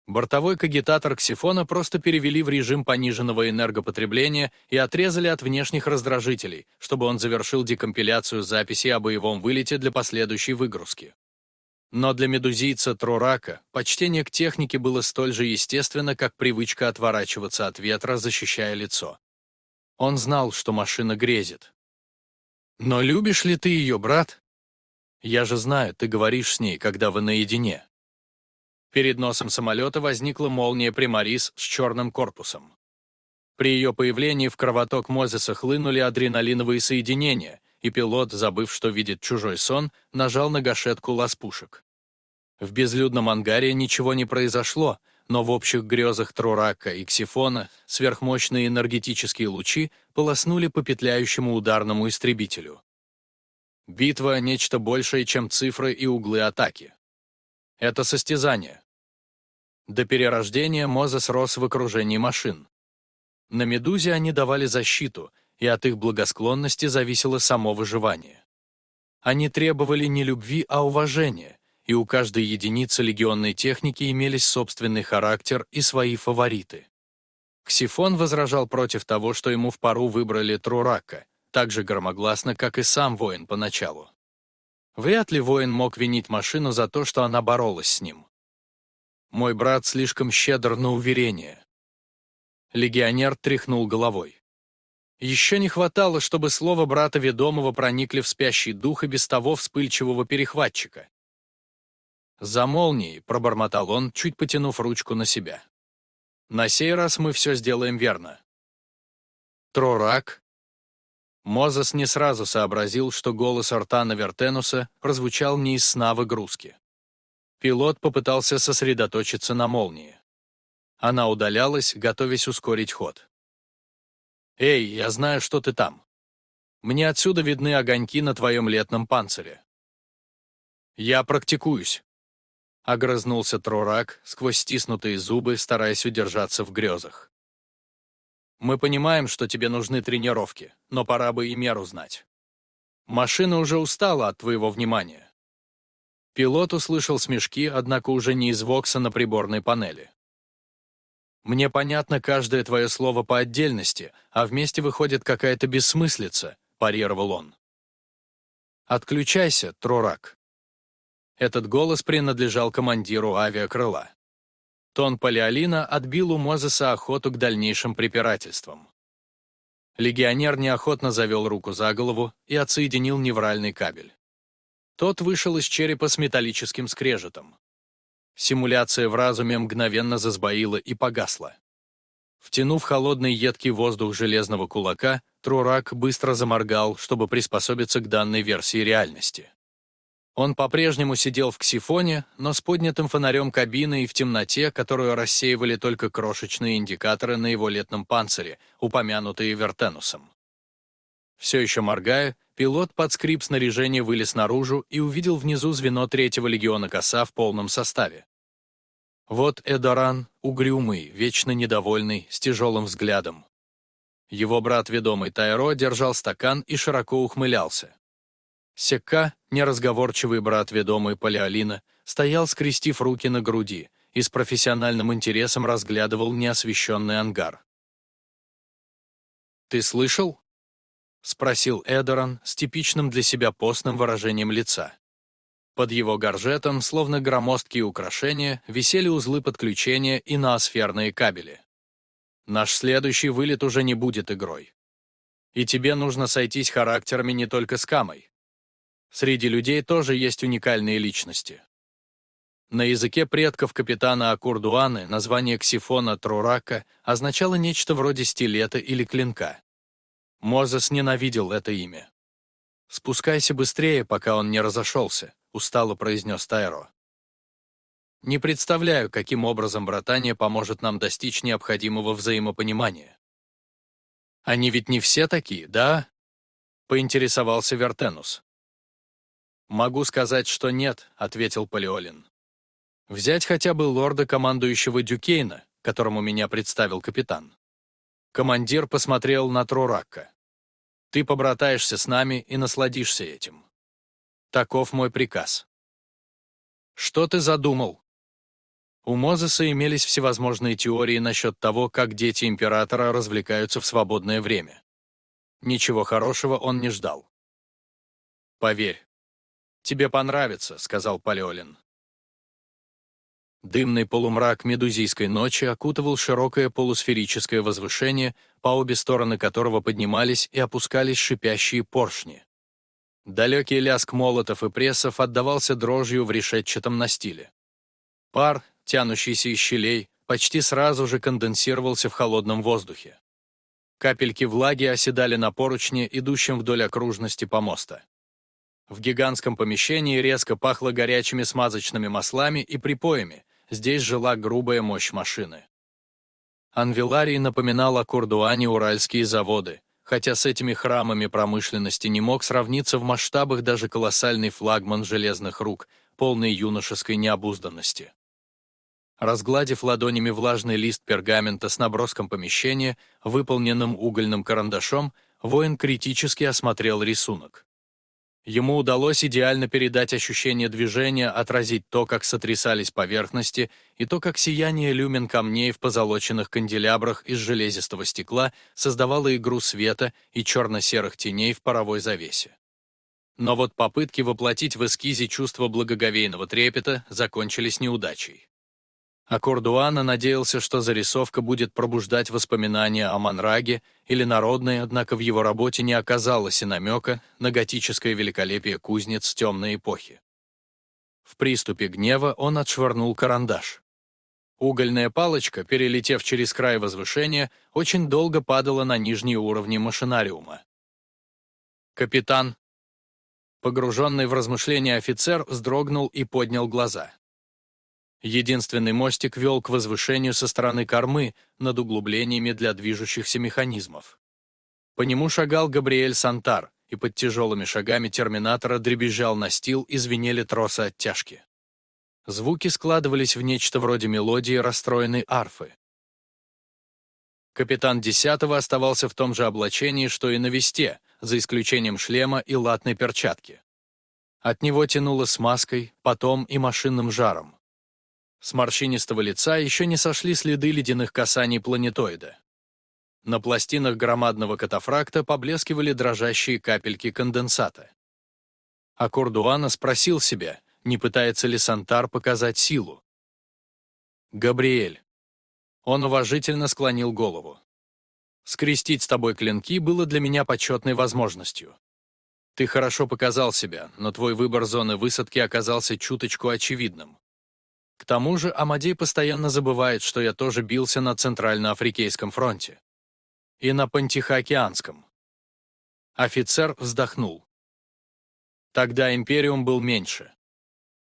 Бортовой кагитатор Ксифона просто перевели в режим пониженного энергопотребления и отрезали от внешних раздражителей, чтобы он завершил декомпиляцию записи о боевом вылете для последующей выгрузки. Но для медузийца Трурака почтение к технике было столь же естественно, как привычка отворачиваться от ветра, защищая лицо. Он знал, что машина грезит. «Но любишь ли ты ее, брат?» «Я же знаю, ты говоришь с ней, когда вы наедине». Перед носом самолета возникла молния Примарис с черным корпусом. При ее появлении в кровоток Мозеса хлынули адреналиновые соединения, и пилот, забыв, что видит чужой сон, нажал на гашетку лаз-пушек. В безлюдном ангаре ничего не произошло, но в общих грезах Трурака и Ксифона сверхмощные энергетические лучи полоснули по петляющему ударному истребителю. Битва — нечто большее, чем цифры и углы атаки. Это состязание. До перерождения Мозес рос в окружении машин. На «Медузе» они давали защиту, и от их благосклонности зависело само выживание. Они требовали не любви, а уважения, и у каждой единицы легионной техники имелись собственный характер и свои фавориты. Ксифон возражал против того, что ему в пару выбрали Трурака, так же громогласно, как и сам воин поначалу. Вряд ли воин мог винить машину за то, что она боролась с ним. Мой брат слишком щедр на уверение. Легионер тряхнул головой. Еще не хватало, чтобы слово брата ведомого проникли в спящий дух и без того вспыльчивого перехватчика. «За молнией», — пробормотал он, чуть потянув ручку на себя. «На сей раз мы все сделаем верно». «Трорак?» Мозес не сразу сообразил, что голос Ортана Вертенуса прозвучал не из сна выгрузки. Пилот попытался сосредоточиться на молнии. Она удалялась, готовясь ускорить ход. «Эй, я знаю, что ты там. Мне отсюда видны огоньки на твоем летном панцире». «Я практикуюсь», — огрызнулся Трурак сквозь стиснутые зубы, стараясь удержаться в грезах. «Мы понимаем, что тебе нужны тренировки, но пора бы и меру знать. Машина уже устала от твоего внимания». Пилот услышал смешки, однако уже не из Вокса на приборной панели. «Мне понятно каждое твое слово по отдельности, а вместе выходит какая-то бессмыслица», – парировал он. «Отключайся, Трурак». Этот голос принадлежал командиру авиакрыла. Тон Палеолина отбил у Мозеса охоту к дальнейшим препирательствам. Легионер неохотно завел руку за голову и отсоединил невральный кабель. Тот вышел из черепа с металлическим скрежетом. Симуляция в разуме мгновенно засбоила и погасла. Втянув холодный едкий воздух железного кулака, Трурак быстро заморгал, чтобы приспособиться к данной версии реальности. Он по-прежнему сидел в ксифоне, но с поднятым фонарем кабины и в темноте, которую рассеивали только крошечные индикаторы на его летном панцире, упомянутые Вертенусом. Все еще моргая, пилот под скрип снаряжения вылез наружу и увидел внизу звено третьего легиона коса в полном составе. Вот Эдоран, угрюмый, вечно недовольный, с тяжелым взглядом. Его брат, ведомый Тайро, держал стакан и широко ухмылялся. Сека, неразговорчивый брат, ведомый Палеолина, стоял, скрестив руки на груди, и с профессиональным интересом разглядывал неосвещенный ангар. «Ты слышал?» — спросил Эдоран с типичным для себя постным выражением лица. Под его горжетом, словно громоздкие украшения, висели узлы подключения и ноосферные кабели. Наш следующий вылет уже не будет игрой. И тебе нужно сойтись характерами не только с Камой. Среди людей тоже есть уникальные личности. На языке предков капитана Акурдуаны название ксифона Трурака означало нечто вроде стилета или клинка. Мозес ненавидел это имя. «Спускайся быстрее, пока он не разошелся», — устало произнес Тайро. «Не представляю, каким образом братание поможет нам достичь необходимого взаимопонимания». «Они ведь не все такие, да?» — поинтересовался Вертенус. «Могу сказать, что нет», — ответил Палеолин. «Взять хотя бы лорда, командующего Дюкейна, которому меня представил капитан». Командир посмотрел на Труракка. Ты побратаешься с нами и насладишься этим. Таков мой приказ. Что ты задумал? У Мозеса имелись всевозможные теории насчет того, как дети императора развлекаются в свободное время. Ничего хорошего он не ждал. «Поверь. Тебе понравится», — сказал Палеолин. Дымный полумрак медузийской ночи окутывал широкое полусферическое возвышение, по обе стороны которого поднимались и опускались шипящие поршни. Далекий лязг молотов и прессов отдавался дрожью в решетчатом настиле. Пар, тянущийся из щелей, почти сразу же конденсировался в холодном воздухе. Капельки влаги оседали на поручне, идущем вдоль окружности помоста. В гигантском помещении резко пахло горячими смазочными маслами и припоями, Здесь жила грубая мощь машины. Анвиларий напоминал о Курдуане уральские заводы, хотя с этими храмами промышленности не мог сравниться в масштабах даже колоссальный флагман железных рук, полный юношеской необузданности. Разгладив ладонями влажный лист пергамента с наброском помещения, выполненным угольным карандашом, воин критически осмотрел рисунок. Ему удалось идеально передать ощущение движения, отразить то, как сотрясались поверхности, и то, как сияние люмен камней в позолоченных канделябрах из железистого стекла создавало игру света и черно-серых теней в паровой завесе. Но вот попытки воплотить в эскизе чувство благоговейного трепета закончились неудачей. А Кордуана надеялся, что зарисовка будет пробуждать воспоминания о Манраге или народной, однако в его работе не оказалось и намека на готическое великолепие кузнец темной эпохи. В приступе гнева он отшвырнул карандаш. Угольная палочка, перелетев через край возвышения, очень долго падала на нижние уровни машинариума. Капитан. Погруженный в размышления офицер вздрогнул и поднял глаза. Единственный мостик вел к возвышению со стороны кормы над углублениями для движущихся механизмов. По нему шагал Габриэль Сантар, и под тяжелыми шагами терминатора дребезжал настил и звенели тросы оттяжки. Звуки складывались в нечто вроде мелодии расстроенной арфы. Капитан Десятого оставался в том же облачении, что и на весте, за исключением шлема и латной перчатки. От него тянуло смазкой, потом и машинным жаром. С морщинистого лица еще не сошли следы ледяных касаний планетоида. На пластинах громадного катафракта поблескивали дрожащие капельки конденсата. А Кордуана спросил себя, не пытается ли Сантар показать силу. «Габриэль». Он уважительно склонил голову. «Скрестить с тобой клинки было для меня почетной возможностью. Ты хорошо показал себя, но твой выбор зоны высадки оказался чуточку очевидным. К тому же Амадей постоянно забывает, что я тоже бился на Центральноафрикейском фронте. И на Пантихоокеанском. Офицер вздохнул. Тогда Империум был меньше.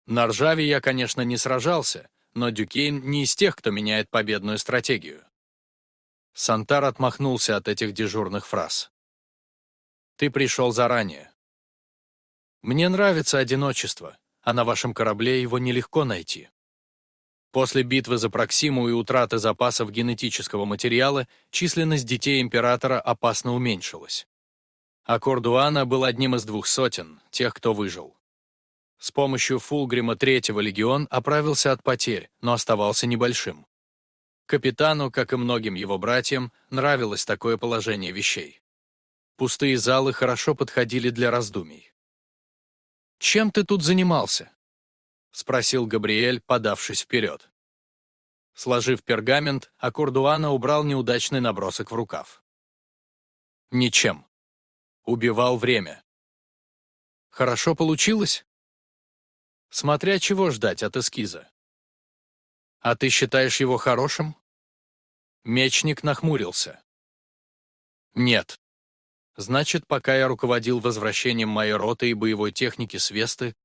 На Ржаве я, конечно, не сражался, но Дюкейн не из тех, кто меняет победную стратегию. Сантар отмахнулся от этих дежурных фраз. «Ты пришел заранее. Мне нравится одиночество, а на вашем корабле его нелегко найти. После битвы за Проксиму и утраты запасов генетического материала численность детей императора опасно уменьшилась. А Кордуана был одним из двух сотен, тех, кто выжил. С помощью Фулгрима Третьего легион оправился от потерь, но оставался небольшим. Капитану, как и многим его братьям, нравилось такое положение вещей. Пустые залы хорошо подходили для раздумий. «Чем ты тут занимался?» — спросил Габриэль, подавшись вперед. Сложив пергамент, Аккордуана убрал неудачный набросок в рукав. Ничем. Убивал время. Хорошо получилось? Смотря чего ждать от эскиза. А ты считаешь его хорошим? Мечник нахмурился. Нет. Значит, пока я руководил возвращением моей роты и боевой техники с Весты,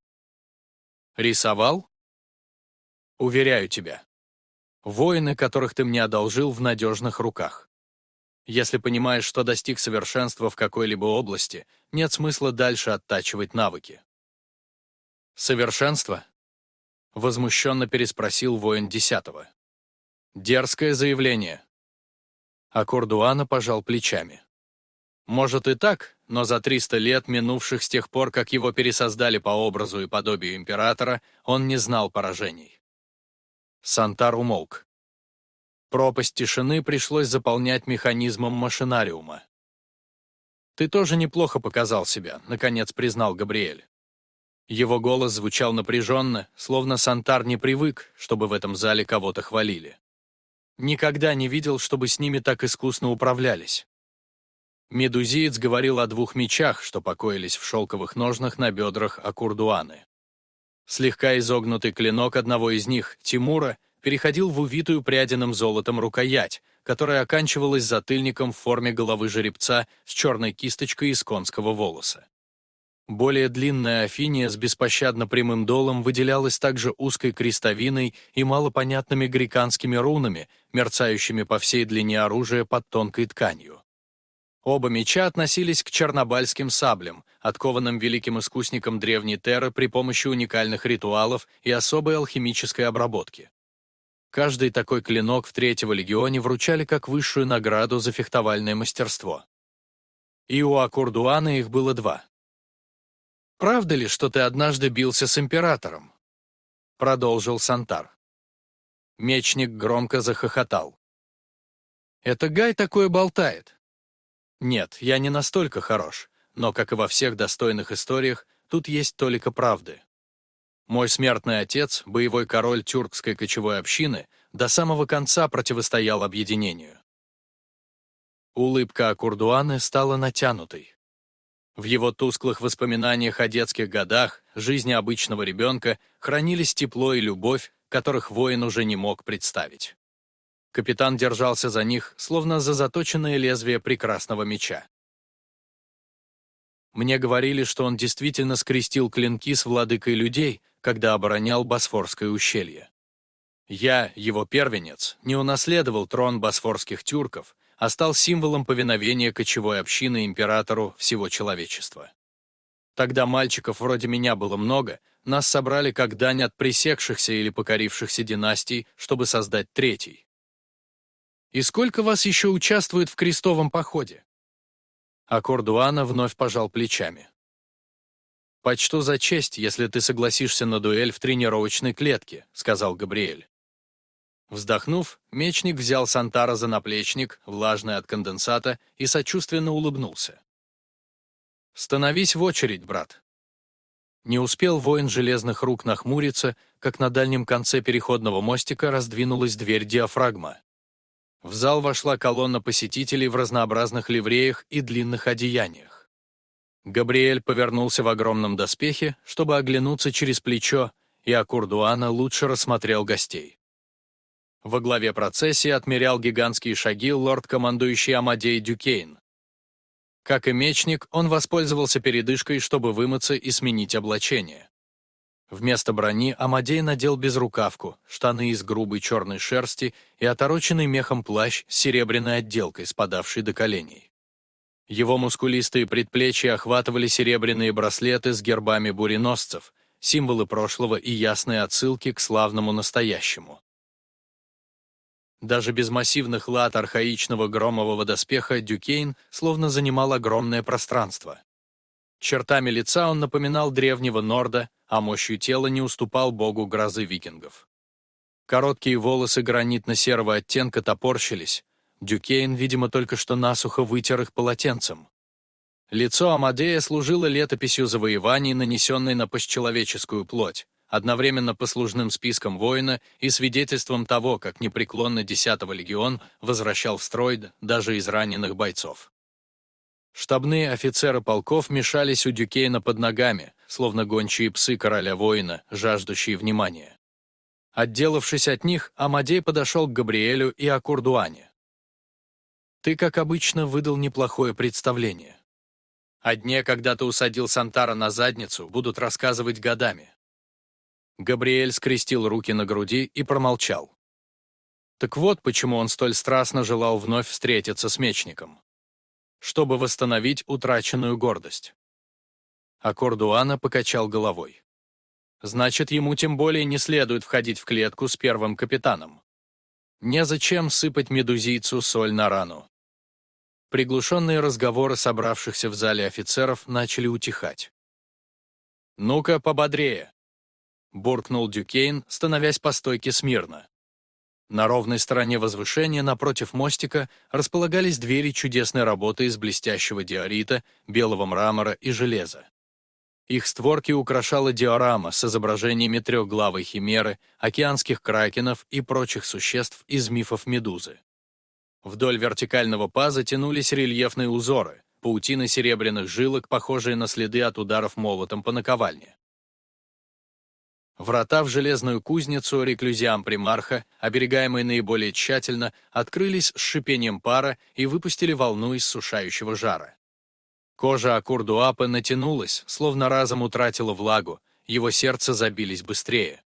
Рисовал? Уверяю тебя. Воины, которых ты мне одолжил, в надежных руках. Если понимаешь, что достиг совершенства в какой-либо области, нет смысла дальше оттачивать навыки. Совершенство? Возмущенно переспросил воин десятого. Дерзкое заявление. А Кордуана пожал плечами. Может и так, но за 300 лет, минувших с тех пор, как его пересоздали по образу и подобию императора, он не знал поражений. Сантар умолк. Пропасть тишины пришлось заполнять механизмом машинариума. «Ты тоже неплохо показал себя», — наконец признал Габриэль. Его голос звучал напряженно, словно Сантар не привык, чтобы в этом зале кого-то хвалили. Никогда не видел, чтобы с ними так искусно управлялись. Медузиец говорил о двух мечах, что покоились в шелковых ножнах на бедрах Акурдуаны. Слегка изогнутый клинок одного из них, Тимура, переходил в увитую прядиным золотом рукоять, которая оканчивалась затыльником в форме головы жеребца с черной кисточкой из конского волоса. Более длинная афиния с беспощадно прямым долом выделялась также узкой крестовиной и малопонятными греканскими рунами, мерцающими по всей длине оружия под тонкой тканью. Оба меча относились к чернобальским саблям, откованным великим искусником древней Терры при помощи уникальных ритуалов и особой алхимической обработки. Каждый такой клинок в Третьего легионе вручали как высшую награду за фехтовальное мастерство. И у Акурдуана их было два. «Правда ли, что ты однажды бился с императором?» Продолжил Сантар. Мечник громко захохотал. «Это Гай такое болтает. Нет, я не настолько хорош, но, как и во всех достойных историях, тут есть толика правды. Мой смертный отец, боевой король тюркской кочевой общины, до самого конца противостоял объединению. Улыбка Акурдуаны стала натянутой. В его тусклых воспоминаниях о детских годах, жизни обычного ребенка, хранились тепло и любовь, которых воин уже не мог представить. Капитан держался за них, словно за заточенное лезвие прекрасного меча. Мне говорили, что он действительно скрестил клинки с владыкой людей, когда оборонял Босфорское ущелье. Я, его первенец, не унаследовал трон босфорских тюрков, а стал символом повиновения кочевой общины императору всего человечества. Тогда мальчиков вроде меня было много, нас собрали как дань от пресекшихся или покорившихся династий, чтобы создать третий. И сколько вас еще участвует в крестовом походе? А Кордуана вновь пожал плечами. «Почту за честь, если ты согласишься на дуэль в тренировочной клетке», — сказал Габриэль. Вздохнув, мечник взял Сантара за наплечник, влажный от конденсата, и сочувственно улыбнулся. «Становись в очередь, брат». Не успел воин железных рук нахмуриться, как на дальнем конце переходного мостика раздвинулась дверь диафрагма. В зал вошла колонна посетителей в разнообразных ливреях и длинных одеяниях. Габриэль повернулся в огромном доспехе, чтобы оглянуться через плечо, и Акурдуана лучше рассмотрел гостей. Во главе процессии отмерял гигантские шаги лорд-командующий Амадей Дюкейн. Как и мечник, он воспользовался передышкой, чтобы вымыться и сменить облачение. Вместо брони Амадей надел безрукавку, штаны из грубой черной шерсти и отороченный мехом плащ с серебряной отделкой, спадавшей до коленей. Его мускулистые предплечья охватывали серебряные браслеты с гербами буреносцев, символы прошлого и ясные отсылки к славному настоящему. Даже без массивных лат архаичного громового доспеха Дюкейн словно занимал огромное пространство. Чертами лица он напоминал древнего Норда, а мощью тела не уступал богу грозы викингов. Короткие волосы гранитно-серого оттенка топорщились. Дюкейн, видимо, только что насухо вытер их полотенцем. Лицо Амадея служило летописью завоеваний, нанесенной на постчеловеческую плоть, одновременно послужным списком воина и свидетельством того, как непреклонно 10-й легион возвращал в строй даже израненных бойцов. Штабные офицеры полков мешались у Дюкейна под ногами, словно гончие псы короля-воина, жаждущие внимания. Отделавшись от них, Амадей подошел к Габриэлю и Акурдуане. «Ты, как обычно, выдал неплохое представление. О дне, когда ты усадил Сантара на задницу, будут рассказывать годами». Габриэль скрестил руки на груди и промолчал. Так вот, почему он столь страстно желал вновь встретиться с мечником чтобы восстановить утраченную гордость. Акурдуана покачал головой. Значит, ему тем более не следует входить в клетку с первым капитаном. Незачем сыпать медузийцу соль на рану. Приглушенные разговоры собравшихся в зале офицеров начали утихать. «Ну-ка, пободрее!» — буркнул Дюкейн, становясь по стойке смирно. На ровной стороне возвышения напротив мостика располагались двери чудесной работы из блестящего диорита, белого мрамора и железа. Их створки украшала диорама с изображениями трехглавой химеры, океанских кракенов и прочих существ из мифов Медузы. Вдоль вертикального паза тянулись рельефные узоры, паутины серебряных жилок, похожие на следы от ударов молотом по наковальне. Врата в железную кузницу реклюзиам примарха, оберегаемые наиболее тщательно, открылись с шипением пара и выпустили волну иссушающего жара. Кожа Акурдуапа натянулась, словно разом утратила влагу, его сердце забились быстрее.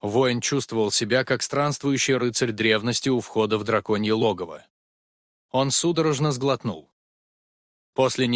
Воин чувствовал себя как странствующий рыцарь древности у входа в драконье логово. Он судорожно сглотнул. После